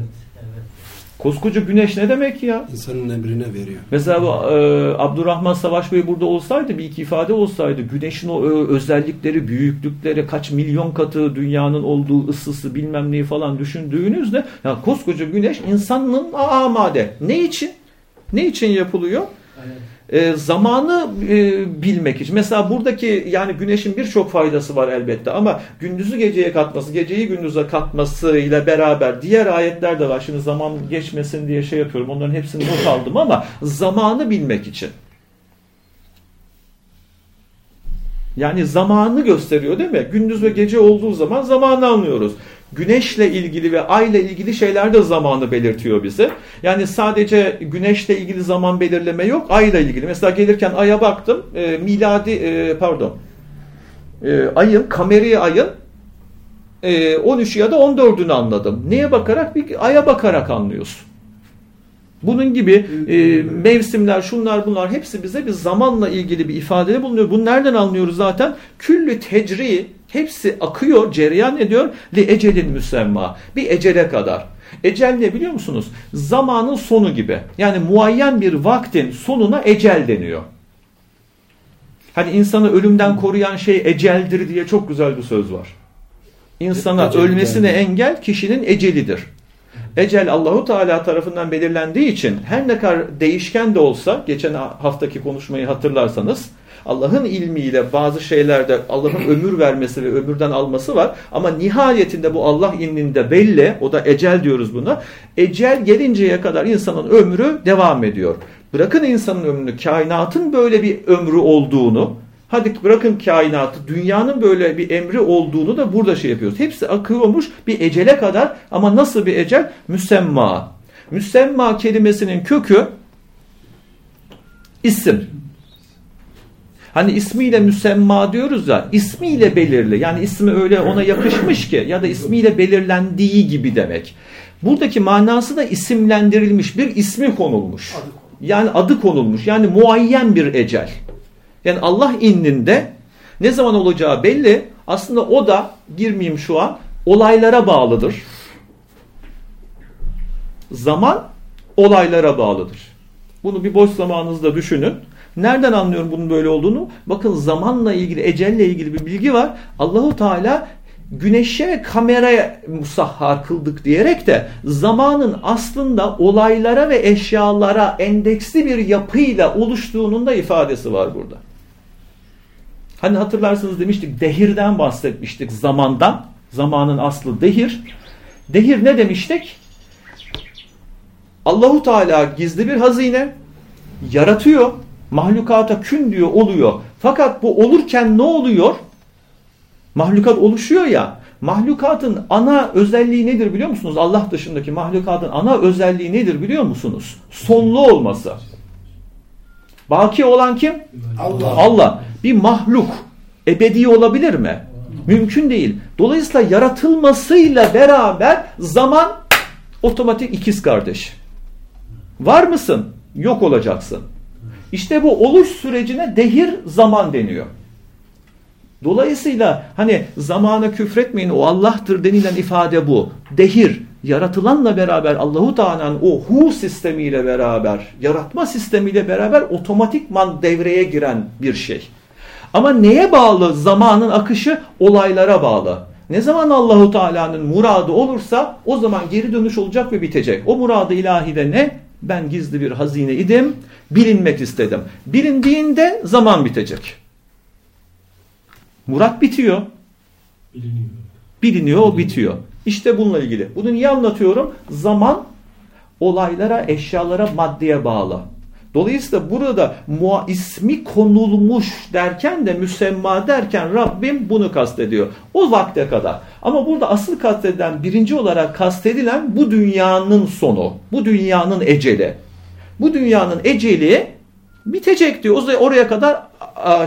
Koskoca güneş ne demek ya? İnsanın emrine veriyor. Mesela bu, e, Abdurrahman Savaş Bey burada olsaydı bir iki ifade olsaydı güneşin o e, özellikleri, büyüklükleri, kaç milyon katı dünyanın olduğu ısısı bilmem neyi falan düşündüğünüzde ya koskoca güneş insanın amade. Ne için? Ne için yapılıyor? evet. E, zamanı e, bilmek için. Mesela buradaki yani güneşin birçok faydası var elbette ama gündüzü geceye katması, geceyi gündüze katması ile beraber diğer ayetler de var. Şimdi zaman geçmesin diye şey yapıyorum. Onların hepsini not aldım ama zamanı bilmek için. Yani zamanı gösteriyor değil mi? Gündüz ve gece olduğu zaman zamanı anlıyoruz. Güneşle ilgili ve ayla ilgili şeyler de zamanı belirtiyor bize. Yani sadece güneşle ilgili zaman belirleme yok, ayla ilgili. Mesela gelirken aya baktım, e, miladi e, pardon, e, ayın, kameri ayın e, 13 ya da 14'ünü anladım. Neye bakarak? Bir aya bakarak anlıyorsun. Bunun gibi e, mevsimler, şunlar bunlar hepsi bize bir zamanla ilgili bir ifadede bulunuyor. Bunu nereden anlıyoruz zaten? Küllü tecri hepsi akıyor, cereyan ediyor. Li ecelin müsemma. Bir ecele kadar. Ecel ne biliyor musunuz? Zamanın sonu gibi. Yani muayyen bir vaktin sonuna ecel deniyor. Hani insanı ölümden koruyan şey eceldir diye çok güzel bir söz var. İnsana ölmesine engel kişinin ecelidir. Ecel Allahu Teala tarafından belirlendiği için her ne kadar değişken de olsa geçen haftaki konuşmayı hatırlarsanız Allah'ın ilmiyle bazı şeylerde Allah'ın ömür vermesi ve ömürden alması var ama nihayetinde bu Allah ilminde belli o da ecel diyoruz buna. Ecel gelinceye kadar insanın ömrü devam ediyor. Bırakın insanın ömrünü kainatın böyle bir ömrü olduğunu Hadi bırakın kainatı, dünyanın böyle bir emri olduğunu da burada şey yapıyoruz. Hepsi akıyormuş bir ecele kadar ama nasıl bir ecel? Müsemma. Müsemma kelimesinin kökü isim. Hani ismiyle müsemma diyoruz ya, ismiyle belirli. Yani ismi öyle ona yakışmış ki ya da ismiyle belirlendiği gibi demek. Buradaki manası da isimlendirilmiş, bir ismi konulmuş. Yani adı konulmuş. Yani muayyen bir ecel. Yani Allah indinde ne zaman olacağı belli. Aslında o da girmeyeyim şu an olaylara bağlıdır. Zaman olaylara bağlıdır. Bunu bir boş zamanınızda düşünün. Nereden anlıyorum bunun böyle olduğunu? Bakın zamanla ilgili, ecelle ilgili bir bilgi var. Allahu Teala güneşe ve kameraya musahhar kıldık diyerek de zamanın aslında olaylara ve eşyalara endeksli bir yapıyla oluştuğunun da ifadesi var burada. Hani hatırlarsınız demiştik dehirden bahsetmiştik zamandan. Zamanın aslı dehir. Dehir ne demiştik? Allahu Teala gizli bir hazine yaratıyor. Mahlukata kün diyor oluyor. Fakat bu olurken ne oluyor? Mahlukat oluşuyor ya. Mahlukatın ana özelliği nedir biliyor musunuz? Allah dışındaki mahlukatın ana özelliği nedir biliyor musunuz? Sonlu olması. Baki olan kim? Allah. Allah. Bir mahluk ebedi olabilir mi? Mümkün değil. Dolayısıyla yaratılmasıyla beraber zaman otomatik ikiz kardeş. Var mısın? Yok olacaksın. İşte bu oluş sürecine dehir zaman deniyor. Dolayısıyla hani zamana küfretmeyin o Allah'tır denilen ifade bu. Dehir yaratılanla beraber Allahu Teala'nın o hu sistemiyle beraber, yaratma sistemiyle beraber otomatikman devreye giren bir şey. Ama neye bağlı zamanın akışı? Olaylara bağlı. Ne zaman Allahu Teala'nın muradı olursa o zaman geri dönüş olacak ve bitecek. O muradı ilahide ne? Ben gizli bir hazine idim, bilinmek istedim. Bilindiğinde zaman bitecek. Murat bitiyor. Biliniyor. Biliniyor, o bitiyor. İşte bununla ilgili. Bunu niye anlatıyorum? Zaman olaylara, eşyalara, maddeye bağlı. Dolayısıyla burada mua ismi konulmuş derken de müsemma derken Rabbim bunu kastediyor. O vakte kadar. Ama burada asıl kastedilen birinci olarak kastedilen bu dünyanın sonu. Bu dünyanın eceli. Bu dünyanın eceli bitecek diyor. O oraya kadar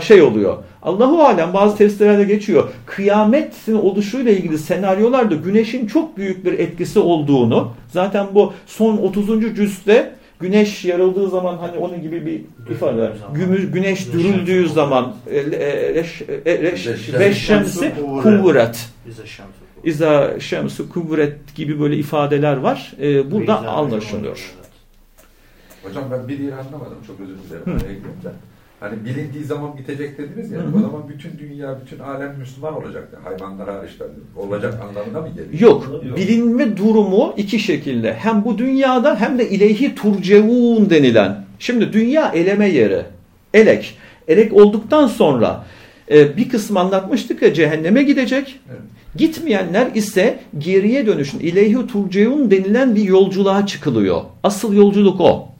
şey oluyor. Allahu alem bazı tefsirlerde geçiyor. Kıyametin oluşuyla ilgili senaryolarda güneşin çok büyük bir etkisi olduğunu zaten bu son 30. cüzde güneş yarıldığı zaman hani onun gibi bir ifade var. Gümü- Güneş dürüldüğü zaman e, e, reş- e, reş- reşşemsi kuvret. İza şemsu kuvret gibi böyle ifadeler var. E, burada anlaşılıyor. Hocam ben bir yeri anlamadım. Çok özür dilerim. Hani bilindiği zaman bitecek dediniz ya. Hı hı. O zaman bütün dünya, bütün alem Müslüman olacaktı. Hayvanlar hariç tabii. Olacak anlamına mı geliyor? Yok. Bilinme durumu iki şekilde. Hem bu dünyada hem de ileyhi turcevun denilen. Şimdi dünya eleme yeri. Elek. Elek olduktan sonra e, bir kısmı anlatmıştık ya cehenneme gidecek. Evet. Gitmeyenler ise geriye dönüşün ileyhi turcevun denilen bir yolculuğa çıkılıyor. Asıl yolculuk o.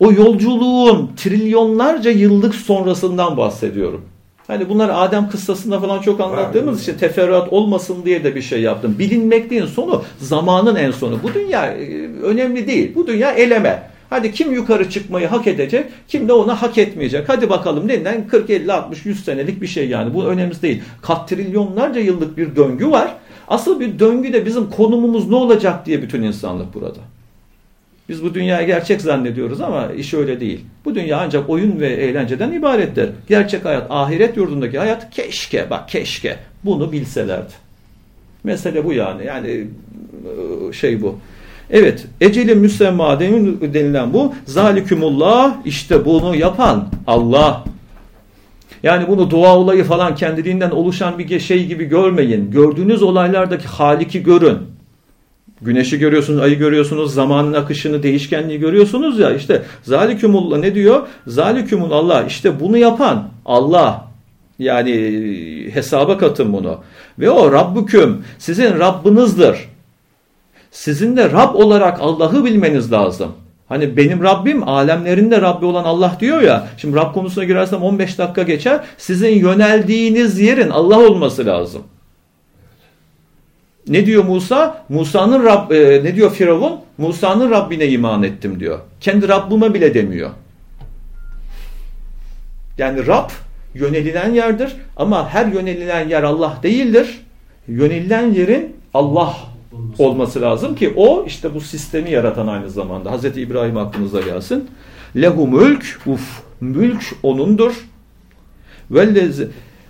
O yolculuğun trilyonlarca yıllık sonrasından bahsediyorum. Hani bunlar Adem kıssasında falan çok anlattığımız için teferruat olmasın diye de bir şey yaptım. Bilinmekliğin sonu zamanın en sonu. Bu dünya e, önemli değil. Bu dünya eleme. Hadi kim yukarı çıkmayı hak edecek, kim de onu hak etmeyecek. Hadi bakalım neden 40, 50, 60, 100 senelik bir şey yani. Bu önemli değil. Katrilyonlarca yıllık bir döngü var. Asıl bir döngü de bizim konumumuz ne olacak diye bütün insanlık burada. Biz bu dünyayı gerçek zannediyoruz ama iş öyle değil. Bu dünya ancak oyun ve eğlenceden ibarettir. Gerçek hayat, ahiret yurdundaki hayat keşke, bak keşke bunu bilselerdi. Mesele bu yani. Yani e, şey bu. Evet, eceli müsemma denilen bu. Zalikumullah işte bunu yapan Allah. Yani bunu dua olayı falan kendiliğinden oluşan bir şey gibi görmeyin. Gördüğünüz olaylardaki Halik'i görün. Güneşi görüyorsunuz, ayı görüyorsunuz, zamanın akışını, değişkenliği görüyorsunuz ya işte zalikumullah ne diyor? Zalikumul Allah işte bunu yapan Allah. Yani hesaba katın bunu. Ve o Rabbüküm sizin Rabbinizdir. Sizin de Rab olarak Allah'ı bilmeniz lazım. Hani benim Rabbim alemlerin de Rabbi olan Allah diyor ya. Şimdi Rab konusuna girersem 15 dakika geçer. Sizin yöneldiğiniz yerin Allah olması lazım. Ne diyor Musa? Musa'nın Rab e, ne diyor Firavun? Musa'nın Rabbine iman ettim diyor. Kendi Rabbime bile demiyor. Yani Rab yönelilen yerdir ama her yönelilen yer Allah değildir. Yönelilen yerin Allah olması lazım ki o işte bu sistemi yaratan aynı zamanda. Hazreti İbrahim aklınıza gelsin. Lehu mülk, uf, mülk onundur. Vellezi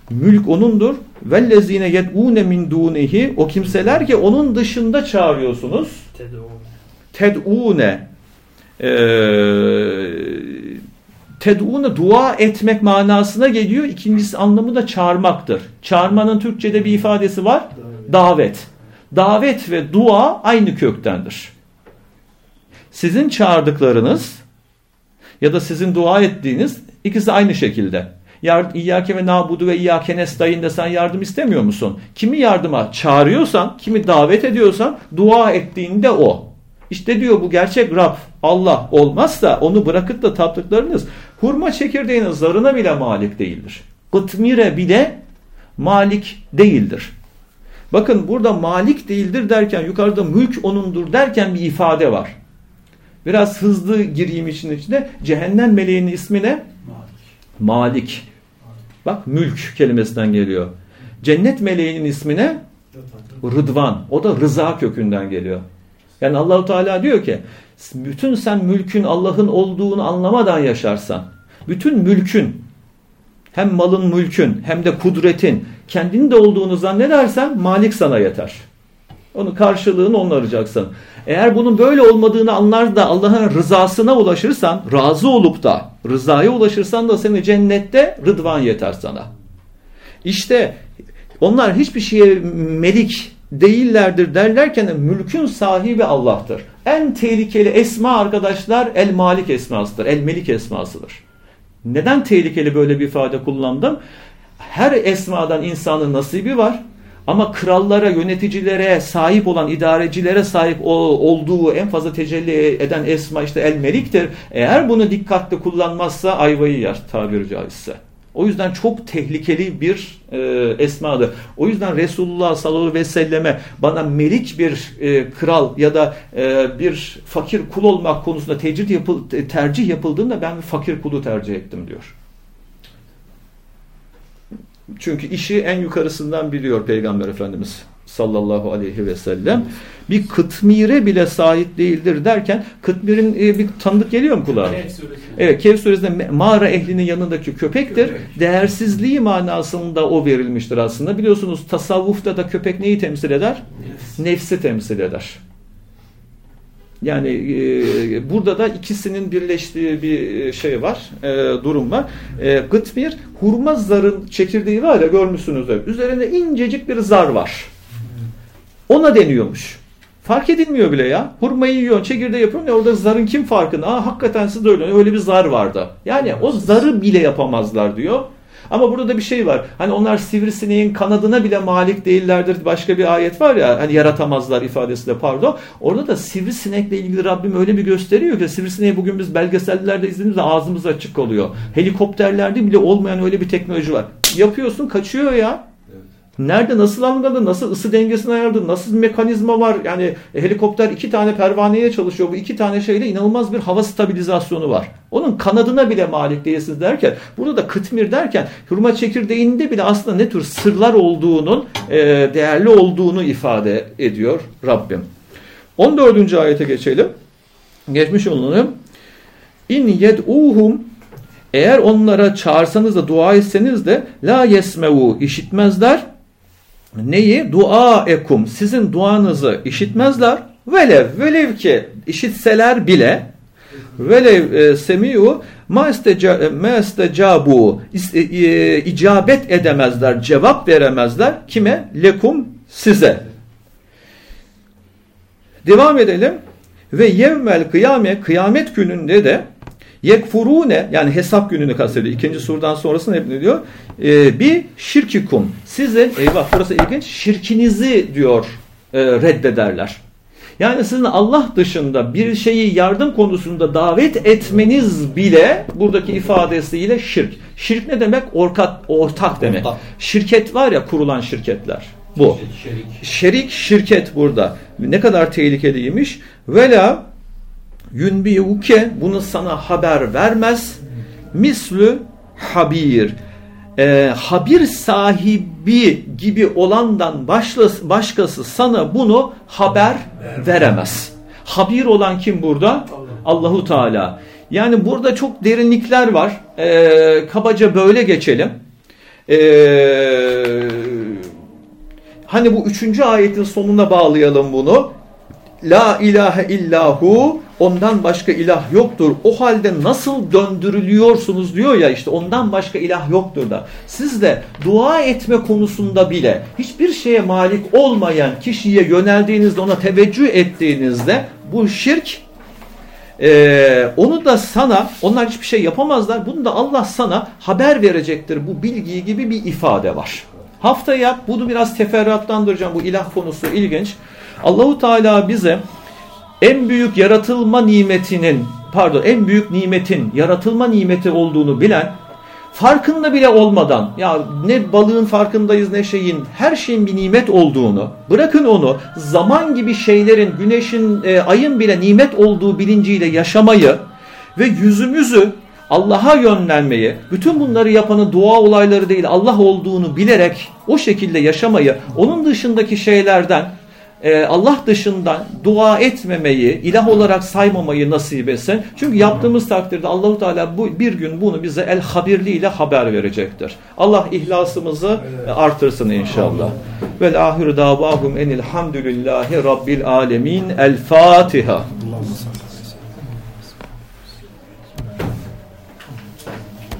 Mülk onundur. Vellezine yed'une min dunihi o kimseler ki onun dışında çağırıyorsunuz. Ted'une ee, ted'une dua etmek manasına geliyor. İkincisi anlamı da çağırmaktır. Çağırmanın Türkçe'de bir ifadesi var. Davet. Davet ve dua aynı köktendir. Sizin çağırdıklarınız ya da sizin dua ettiğiniz ikisi aynı şekilde. İyyâke ve nâbudu ve iyyâke nestaîn de sen yardım istemiyor musun? Kimi yardıma çağırıyorsan, kimi davet ediyorsan dua ettiğinde o. İşte diyor bu gerçek Rab Allah olmazsa onu bırakıp da taptıklarınız hurma çekirdeğinin zarına bile malik değildir. Gıtmire bile malik değildir. Bakın burada malik değildir derken yukarıda mülk onundur derken bir ifade var. Biraz hızlı gireyim için içine. Cehennem meleğinin ismi ne? Malik. Bak mülk kelimesinden geliyor. Cennet meleğinin ismi ne? Rıdvan. O da rıza kökünden geliyor. Yani Allahu Teala diyor ki bütün sen mülkün Allah'ın olduğunu anlamadan yaşarsan bütün mülkün hem malın mülkün hem de kudretin kendinin de olduğunu zannedersen malik sana yeter. Onu karşılığını onu arayacaksın. Eğer bunun böyle olmadığını anlar da Allah'ın rızasına ulaşırsan, razı olup da rızaya ulaşırsan da seni cennette rıdvan yeter sana. İşte onlar hiçbir şeye melik değillerdir derlerken mülkün sahibi Allah'tır. En tehlikeli esma arkadaşlar el malik esmasıdır. El melik esmasıdır. Neden tehlikeli böyle bir ifade kullandım? Her esmadan insanın nasibi var. Ama krallara, yöneticilere sahip olan, idarecilere sahip olduğu en fazla tecelli eden esma işte el meliktir. Eğer bunu dikkatli kullanmazsa ayvayı yer tabiri caizse. O yüzden çok tehlikeli bir e, esmadır. O yüzden Resulullah sallallahu aleyhi ve selleme bana melik bir e, kral ya da e, bir fakir kul olmak konusunda tercih, yapıl, tercih yapıldığında ben bir fakir kulu tercih ettim diyor. Çünkü işi en yukarısından biliyor Peygamber Efendimiz sallallahu aleyhi ve sellem. Bir kıtmire bile sahip değildir derken kıtmirin e, bir tanıdık geliyor mu kulağa? Kehf suresi. Evet Kehf suresinde mağara ehlinin yanındaki köpektir. Köpek. Değersizliği manasında o verilmiştir aslında. Biliyorsunuz tasavvufta da köpek neyi temsil eder? Nefsi temsil eder. Yani e, burada da ikisinin birleştiği bir şey var, e, durum var. E, gıtmir, hurma zarın çekirdeği var ya görmüşsünüzdür. Üzerinde incecik bir zar var. Ona deniyormuş. Fark edilmiyor bile ya. Hurmayı yiyorsun, çekirdeği yapıyorsun ya orada zarın kim farkında? Aa hakikaten siz de öyle, öyle bir zar vardı. Yani o zarı bile yapamazlar diyor. Ama burada da bir şey var. Hani onlar sivrisineğin kanadına bile malik değillerdir. Başka bir ayet var ya hani yaratamazlar ifadesiyle pardon. Orada da sivrisinekle ilgili Rabbim öyle bir gösteriyor ki sivrisineği bugün biz belgesellerde izlediğimizde ağzımız açık oluyor. Helikopterlerde bile olmayan öyle bir teknoloji var. Yapıyorsun kaçıyor ya. Nerede nasıl algıladı, nasıl ısı dengesini ayarladı, nasıl mekanizma var? Yani e, helikopter iki tane pervaneye çalışıyor. Bu iki tane şeyle inanılmaz bir hava stabilizasyonu var. Onun kanadına bile malik değilsiniz derken, burada da kıtmir derken hurma çekirdeğinde bile aslında ne tür sırlar olduğunun, e, değerli olduğunu ifade ediyor Rabbim. 14. ayete geçelim. Geçmiş olalım. İn yed'uhum eğer onlara çağırsanız da dua etseniz de la yesmevu işitmezler. Neyi? Dua ekum. Sizin duanızı işitmezler. Velev, velev ki işitseler bile velev e, semiu ma ma istecabu is- e, e, icabet edemezler, cevap veremezler. Kime? Lekum size. Devam edelim. Ve yevmel kıyame kıyamet gününde de yekfurune yani hesap gününü kastediyor. İkinci surdan sonrasını hep ne diyor? Ee, bir şirkikum. Sizin eyvah burası ilginç. Şirkinizi diyor e, reddederler. Yani sizin Allah dışında bir şeyi yardım konusunda davet etmeniz bile buradaki ifadesiyle şirk. Şirk ne demek? Ortak, ortak demek. Ortak. Şirket var ya kurulan şirketler. Bu. Şerik. Şerik şirket burada. Ne kadar tehlikeliymiş. Vela yunbiyuke bunu sana haber vermez. Mislü habir. Ee, habir sahibi gibi olandan başlası, başkası sana bunu haber veremez. Habir olan kim burada? Allahu Teala. Yani burada çok derinlikler var. Ee, kabaca böyle geçelim. Ee, hani bu üçüncü ayetin sonuna bağlayalım bunu. La ilahe illahu ondan başka ilah yoktur. O halde nasıl döndürülüyorsunuz diyor ya işte ondan başka ilah yoktur da. Siz de dua etme konusunda bile hiçbir şeye malik olmayan kişiye yöneldiğinizde ona teveccüh ettiğinizde bu şirk ee, onu da sana, onlar hiçbir şey yapamazlar. Bunu da Allah sana haber verecektir. Bu bilgiyi gibi bir ifade var. Haftaya bunu biraz teferruatlandıracağım. Bu ilah konusu ilginç. Allahu Teala bize en büyük yaratılma nimetinin, pardon en büyük nimetin yaratılma nimeti olduğunu bilen, farkında bile olmadan, ya ne balığın farkındayız ne şeyin, her şeyin bir nimet olduğunu, bırakın onu zaman gibi şeylerin, güneşin, e, ayın bile nimet olduğu bilinciyle yaşamayı ve yüzümüzü Allah'a yönlenmeyi, bütün bunları yapanın dua olayları değil Allah olduğunu bilerek o şekilde yaşamayı, onun dışındaki şeylerden e, Allah dışından dua etmemeyi, ilah olarak saymamayı nasip etsin. Çünkü yaptığımız takdirde Allahu Teala bu bir gün bunu bize el habirli ile haber verecektir. Allah ihlasımızı e, artırsın inşallah. Vel ahiru davahum enilhamdülillahi rabbil alemin. El Fatiha.